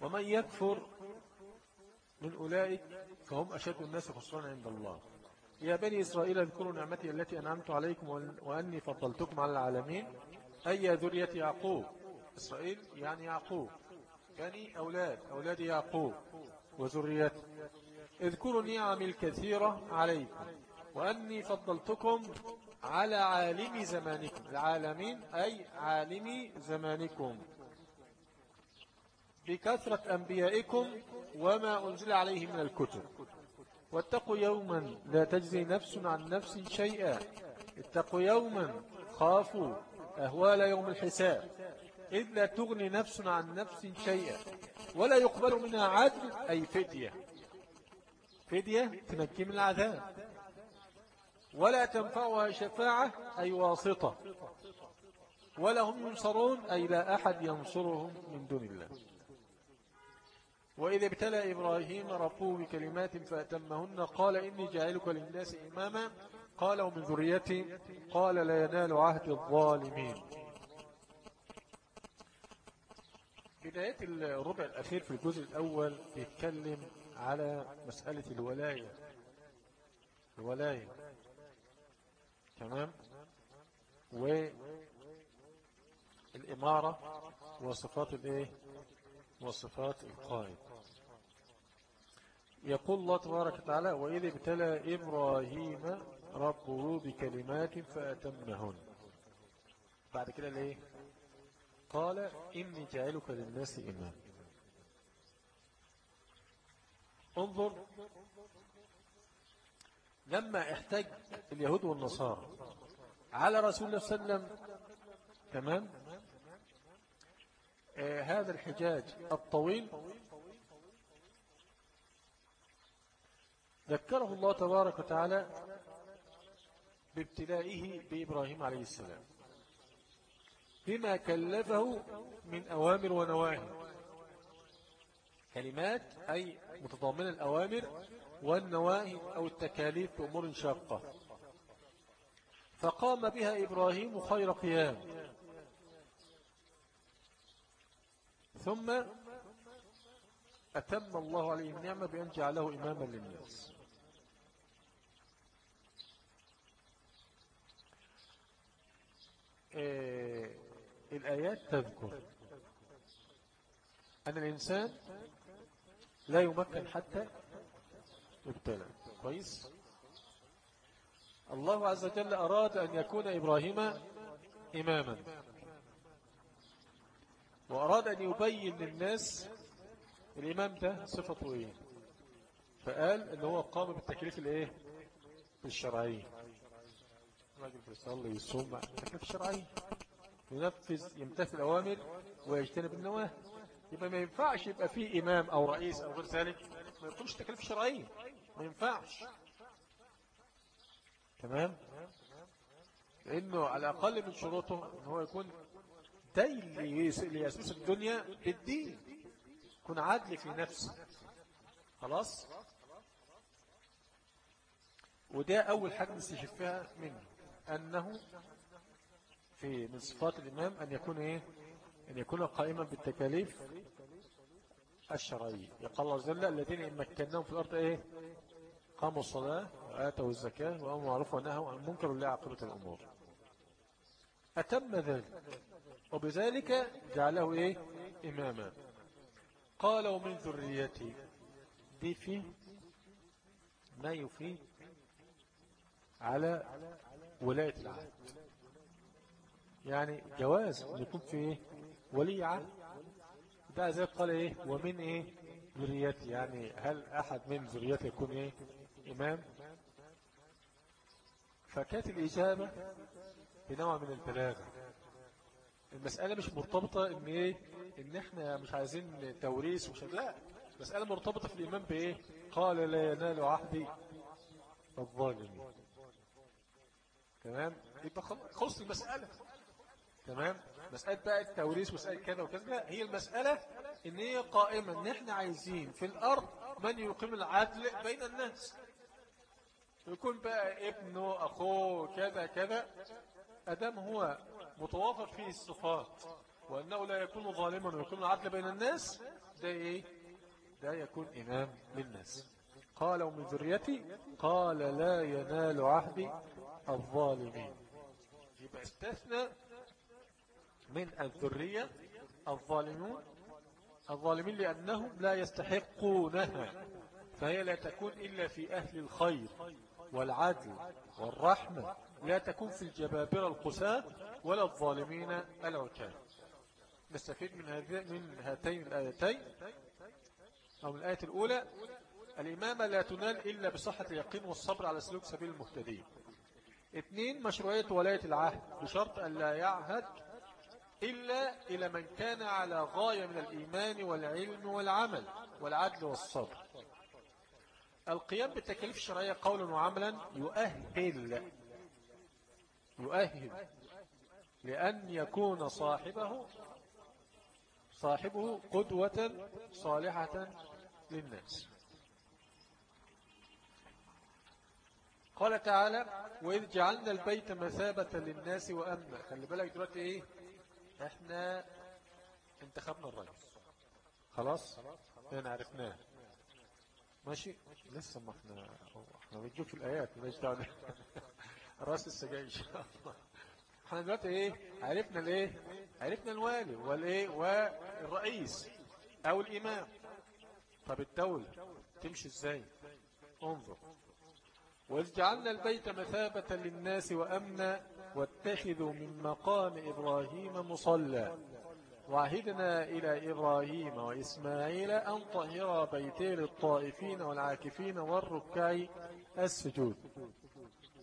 ومن يكفر من أولئك فهم أشد الناس خسران عند الله. يا بني إسرائيل اذكروا نعمتي التي أنعمت عليكم وأني فضلتكم على العالمين. أي ذرية يعقوب؟ إسرائيل يعني يعقوب. بني أولاد أولاد يعقوب وذريته. اذكروا النعم الكثيرة عليكم وأني فضلتكم على عالم زمانكم. العالمين أي عالم زمانكم. بكثرة أنبيائكم وما أنزل عليه من الكتب. واتقوا يوما لا تجزي نفس عن نفس شيئا. اتقوا يوما خافوا أهوال يوم الحساب. إذ لا تغني نفس عن نفس شيئا ولا يقبل منها عدل أي فدية. فدية تنجي من العذاب. ولا تنفعها شفاعة أي واسطة. ولا هم ينصرون أي لا أحد ينصرهم من دون الله. وإذا ابتلى إبراهيم ربه بكلمات فأتمهن قال إني جاعلك للناس إماما قال ومن ذريتي قال لا ينال عهد الظالمين. بداية الربع الأخير في الجزء الأول بيتكلم على مسألة الولاية. الولاية. تمام؟ والإمارة وصفات الإيه؟ وصفات القائد يقول الله تبارك وتعالى وإذ ابتلى إبراهيم ربه بكلمات فأتمهن. بعد كده ليه؟ قال إني جعلك للناس إمام انظر لما احتج اليهود والنصارى على رسول الله صلى الله عليه وسلم تمام؟ هذا الحجاج الطويل. ذكره الله تبارك وتعالى بابتلائه بإبراهيم عليه السلام. بما كلفه من أوامر ونواهي. كلمات أي متضامنة الأوامر والنواهي أو التكاليف بأمور شاقة. فقام بها إبراهيم خير قيام. ثم أتم الله عليه النعمة بأن جعله إماما للناس. إيه الآيات تذكر أن الإنسان لا يمكن حتى يبتلى. كويس؟ الله عز وجل أراد أن يكون إبراهيم إماما. وأراد أن يبين للناس الإمام ده صفته إيه فقال أنه هو قام بالتكليف الإيه؟ الشرعي. راجل بيصلي يصوم التكليف الشرعي. ينفذ يمتثل الأوامر ويجتنب النواهي. يبقى ما ينفعش يبقى فيه إمام أو رئيس أو غير ذلك. ما يكونش تكليف شرعي. ما ينفعش. تمام؟ لأنه على الأقل من شروطه أنه هو يكون دين ليسوس الدنيا بالدين. يكون عدل في نفسه خلاص؟ وده أول حاجة نستشفها منه. أنه في من صفات الإمام أن يكون إيه؟ أن يكون قائما بالتكاليف الشرعية. يقال الله جل الذين إن مكناهم في الأرض إيه؟ قاموا الصلاة وآتوا الزكاة وأموا معروف ونهوا عن المنكر لا عقبة الأمور. أتم ذلك. وبذلك جعله إيه؟ إماما. قال ومن ذريتي. دي في ما يفيد على ولاية العهد. يعني جواز يكون في إيه؟ ولي عهد. ده زي قال إيه؟ ومن إيه؟ ذريتي. يعني هل أحد من ذريتي يكون إيه؟ إمام؟ فكانت الإجابة بنوع من البلاغة. المسألة مش مرتبطة إن إيه؟ إن إحنا مش عايزين توريث ومش لا مسألة مرتبطة في الإمام بإيه؟ قال لا ينال عهدي الظالمين. تمام؟ يبقى خلص المسألة. تمام؟ مسألة بقى التوريث مسألة كذا وكذا. هي المسألة إن هي قائمة إن إحنا عايزين في الأرض من يقيم العدل بين الناس. يكون بقى ابنه أخوه كذا كذا. أدام هو متوافر فيه الصفات وأنه لا يكون ظالما ويكون العدل بين الناس ده إيه؟ ده يكون إمام للناس. قال ومن ذريتي قال لا ينال عهدي الظالمين. يبقى استثنى من الذرية الظالمون الظالمين لأنهم لا يستحقونها فهي لا تكون إلا في أهل الخير والعدل والرحمة. لا تكون في الجبابرة القساة ولا الظالمين العتاد نستفيد من من هاتين الآيتين. أو من الآية الأولى الإمامة لا تنال إلا بصحة اليقين والصبر على سلوك سبيل المهتدين. اثنين مشروعية ولاية العهد بشرط أن لا يعهد إلا إلى من كان على غاية من الإيمان والعلم والعمل والعدل والصبر. القيام بالتكاليف الشرعية قولا وعملا يؤهل يؤهل لأن يكون صاحبه صاحبه قدوة صالحة للناس. قال تعالى وإذ جعلنا البيت مثابة للناس وأمنا. خلي بالك دلوقتي إيه؟ إحنا انتخبنا الرئيس. خلاص؟ إحنا عرفناه. ماشي؟ لسه ما إحنا إحنا بنشوف الآيات مش دعوة. راس السجاير إحنا دلوقتي إيه؟ عرفنا الإيه؟ عرفنا الوالي والإيه؟ والرئيس أو الإمام. طب الدولة تمشي إزاي؟ انظر. وإذ جعلنا البيت مثابة للناس وأمنا واتخذوا من مقام إبراهيم مصلى. وعهدنا إلى إبراهيم وإسماعيل أن طهر بيتي للطائفين والعاكفين والركع السجود.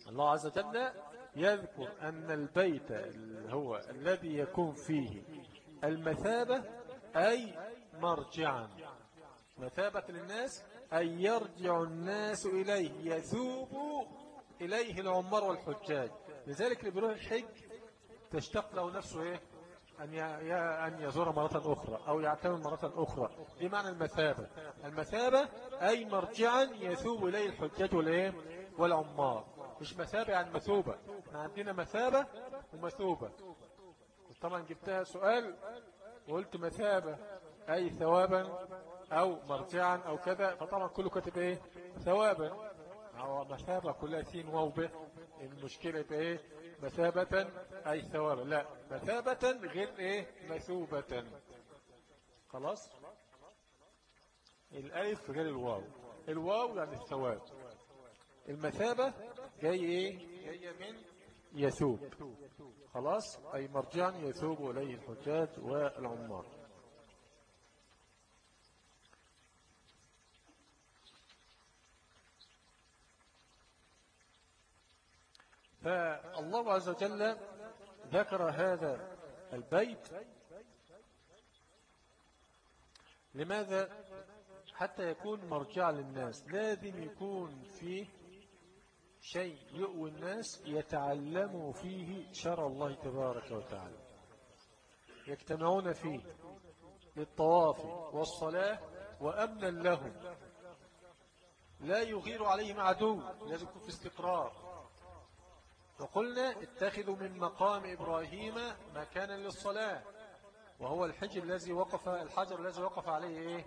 الله عز وجل يذكر أن البيت هو الذي يكون فيه المثابة أي مرجعا. مثابة للناس أن يرجع الناس إليه يذوب إليه العمر والحجاج. لذلك اللي بيروح الحج تشتق له نفسه إيه؟ أن أن يزور مرة أخرى أو يعتمد مرة أخرى. دي معنى المثابة. المثابة أي مرجعا يثوب إليه الحجاج والعمار. مش مثابة يعني مثوبة. إحنا عندنا مثابة ومثوبة. طبعا جبتها سؤال وقلت مثابة أي ثوابا أو مرجعا أو كذا. فطبعا كله كاتب إيه؟ ثوابا. أو مثابة كلها سين واو به المشكلة إيه؟ مثابة أي ثوابا. لا مثابة غير إيه؟ مثوبة. خلاص؟ الألف غير الواو. الواو يعني الثواب. المثابة جاي إيه؟ جاي من يثوب. خلاص؟ أي مرجعا يثوب إليه الحجاج والعمار. فالله عز وجل ذكر هذا البيت لماذا؟ حتى يكون مرجع للناس. لازم يكون فيه شيء يؤوي الناس يتعلموا فيه شرع الله تبارك وتعالى. يجتمعون فيه للطواف والصلاة وأمنا لهم لا يغير عليهم عدو لازم يكون في استقرار وقلنا اتخذوا من مقام إبراهيم مكانا للصلاة وهو الحجر الذي وقف الحجر الذي وقف عليه إيه؟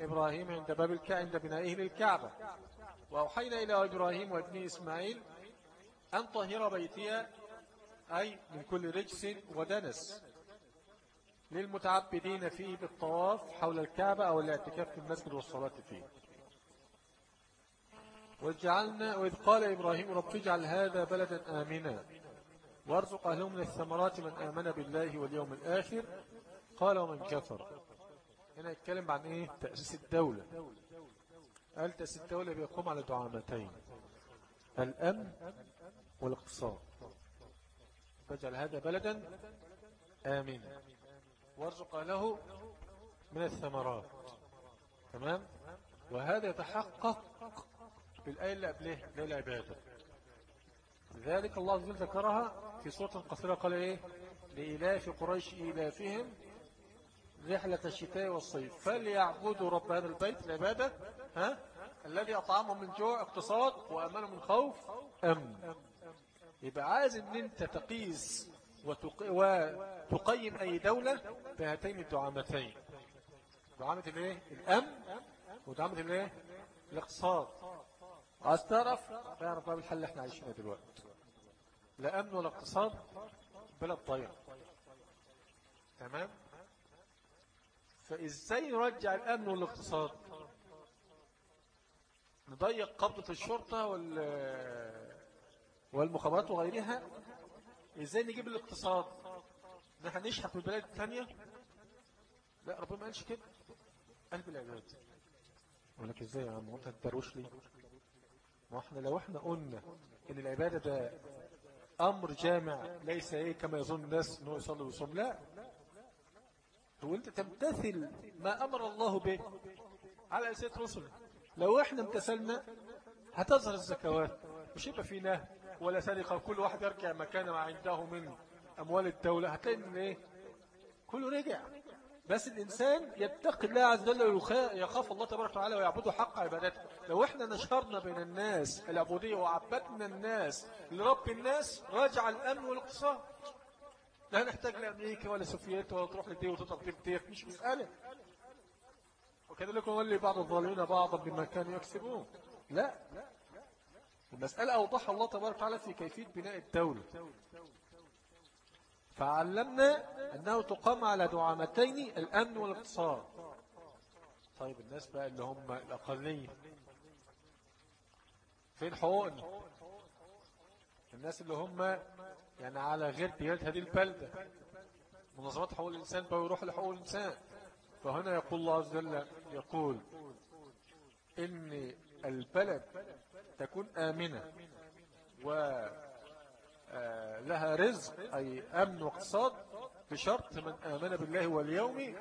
إبراهيم عند باب الكعبة عند بنائه للكعبة. وأوحينا إلى إبراهيم وابن إسماعيل أن طهر بيتي أي من كل رجس ودنس. للمتعبدين فيه بالطواف حول الكعبة أو الاعتكاف في المسجد والصلاة فيه. وجعلنا وإذ قال إبراهيم رب اجعل هذا بلدا آمنا وارزق أهلهم من الثمرات من آمن بالله واليوم الآخر. قال ومن كفر. هنا يتكلم عن إيه؟ تأسيس الدولة. قال تأسيس الدولة بيقوم على دعامتين الأمن والاقتصاد فاجعل هذا بلدا. آمنا وارزق له من الثمرات. تمام؟ وهذا يتحقق اللي قبلها اللي العبادة. لذلك الله عز وجل ذكرها في سورة قصيرة قال إيه؟ لإلاف قريش إلافهم رحلة الشتاء والصيف. فليعبدوا رب هذا البيت العبادة ها؟ الذي أطعمهم من جوع اقتصاد وأمنهم من خوف أمن. يبقى عايز إن أنت تقيس وتقيم أي دولة بهاتين الدعامتين. دعامة الايه الأمن ودعامة الايه الاقتصاد. عايز تعرف؟ اعرف بقى بالحل اللي إحنا عايشينه دلوقتي. لا أمن ولا اقتصاد بلد ضيع تمام؟ فإزاي نرجع الأمن والاقتصاد؟ نضيق قبضة الشرطة والمخابرات وغيرها؟ إزاي نجيب الاقتصاد؟ نحن نشحت من البلاد الثانية لا ربنا ما قالش كده. قلب العباد. يقول لك إزاي يا عم وأنت هتدروش لي؟ ما إحنا لو إحنا قلنا إن العبادة ده أمر جامع ليس إيه كما يظن الناس إنه يصلي ويصوم لا. انت تمتثل ما أمر الله به على أساس رسله لو إحنا امتثلنا هتظهر الزكوات. مش يبقى في نهي ولا سرقة. كل واحد يرجع مكان ما عنده من أموال الدولة. هتلاقي إن إيه؟ كله رجع. بس الإنسان يتقي الله عز وجل ويخاف الله تبارك وتعالى ويعبده حق عبادته. لو إحنا نشرنا بين الناس العبودية وعبدنا الناس لرب الناس راجع الأمن والاقتصاد لا نحتاج لأمريكا ولا سوفيات ولا تروح لدي وتطلق دي مش مسألة. وكذلك لي بعض الظالمين بعضا بما كانوا يكسبون. لا. المسألة أوضحها الله تبارك وتعالى في كيفية بناء الدولة. فعلمنا أنه تقام على دعامتين الأمن والاقتصاد. طيب الناس بقى اللي هم الأقلية. فين حقوقنا؟ الناس اللي هم يعني على غير ديانة هذه البلدة. منظمات حقوق الإنسان بقى يروح لحقوق الإنسان. فهنا يقول الله عز وجل يقول إن البلد تكون آمنة و آه، رزق أي أمن واقتصاد بشرط من آمن بالله واليوم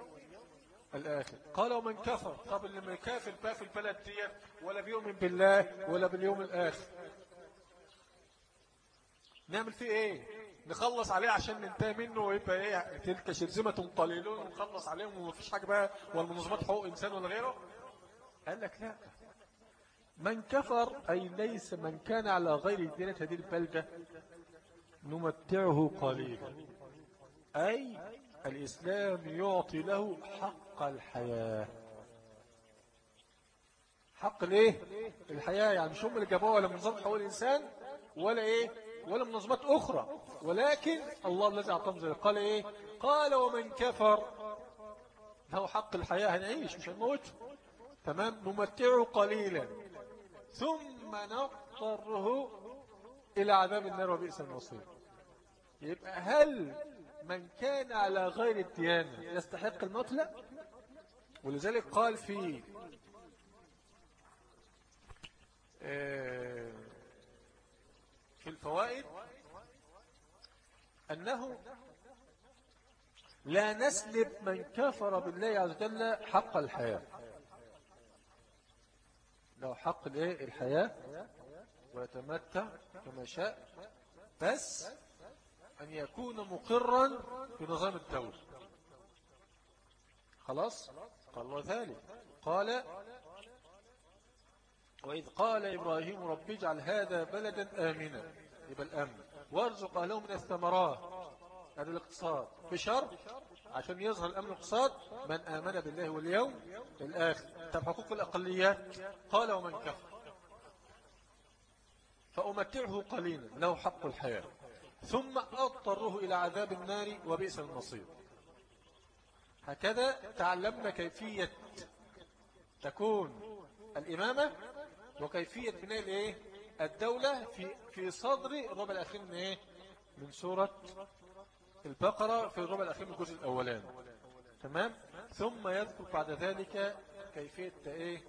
الآخر. قال ومن كفر طب اللي ما يكافر بقى في البلد دي ولا بيؤمن بالله ولا باليوم الآخر. نعمل فيه إيه؟ نخلص عليه عشان ننتهي منه ويبقى إيه تلك شرزمة قليلون ونخلص عليهم ومفيش حاجة بقى والمنظمات حقوق إنسان ولا غيره؟ قال لك لا. من كفر أي ليس من كان على غير دينة هذه البلدة نمتعه قليلا. أي الإسلام يعطي له حق الحياة. حق ليه؟ الحياة يعني مش هم اللي جابوها ولا منظمة حقوق الإنسان ولا إيه؟ ولا منظمات أخرى. ولكن الله الذي أعطاهم ذلك. قال إيه؟ قال ومن كفر له حق الحياة هنعيش مش هنموت تمام؟ نمتعه قليلا. ثم نضطره إلى عذاب النار وبئس المصير. يبقى هل من كان على غير الديانة يستحق الموت؟ لا. ولذلك قال في آه، في الفوائد أنه لا نسلب من كفر بالله عز وجل حق الحياة. له حق الحياة. ويتمتع كما شاء بس أن يكون مقرا في نظام الدولة. خلاص؟ قال الله ذلك. قال وإذ قال إبراهيم رب اجعل هذا بلدا آمنا. يبقى الأمن. وارزق أهله من الثمرات. هذا الاقتصاد. بشرط عشان يظهر الأمن الاقتصاد من آمن بالله واليوم الآخر طب حقوق الأقليات. قال ومن كفر. فأمتعه قليلا. له حق الحياة. ثم أضطره إلى عذاب النار وبئس المصير. هكذا تعلمنا كيفية تكون الإمامة وكيفية بناء الإيه؟ الدولة في في صدر الربع الأخير من إيه؟ من سورة البقرة في الربع الأخير من الجزء الأولاني تمام ثم يذكر بعد ذلك كيفية إيه؟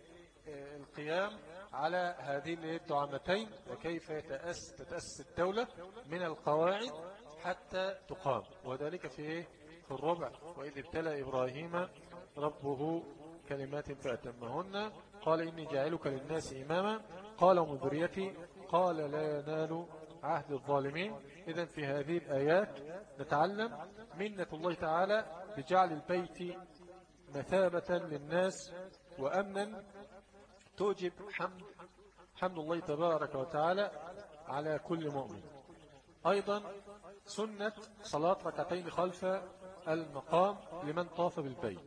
القيام على هذه الدعامتين وكيف تتأسس الدولة من القواعد حتى تقام وذلك في في الربع وإذ ابتلى إبراهيم ربه كلمات فأتمهن قال إني جاعلك للناس إماما قال ومن قال لا ينال عهد الظالمين. إذا في هذه الآيات نتعلم منة الله تعالى بجعل البيت مثابة للناس وأمنا توجب حمد حمد الله تبارك وتعالى على كل مؤمن. أيضا سنة صلاة ركعتين خلف المقام لمن طاف بالبيت.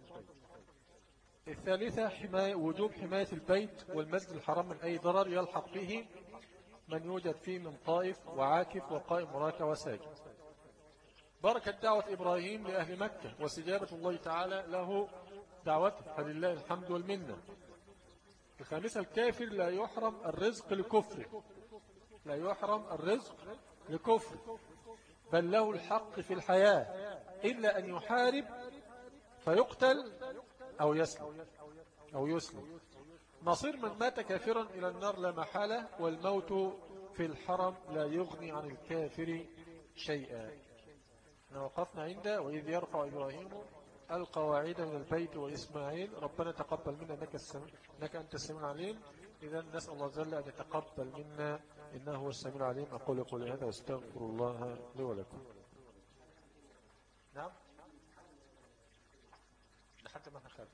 الثالثة حماية وجوب حماية البيت والمسجد الحرام من أي ضرر يلحق به من يوجد فيه من طائف وعاكف وقائم مراكع وساجد. بركة دعوة إبراهيم لأهل مكة واستجابة الله تعالى له دعوته. فلله الحمد والمنة. الخامسة الكافر لا يحرم الرزق لكفره. لا يحرم الرزق لكفر بل له الحق في الحياة إلا أن يحارب فيقتل أو يسلم أو يسلم. مصير من مات كافرا إلى النار لا محالة والموت في الحرم لا يغني عن الكافر شيئا. وقفنا عند وإذ يرفع إبراهيم القواعد من البيت وإسماعيل ربنا تقبل منا إنك, إنك أنت السميع العليم. إذا نسأل الله جل أن يتقبل منا إنه هو السميع العليم. أقول قولي هذا وأستغفر الله لي ولكم. نعم؟ لحد ما نخاف.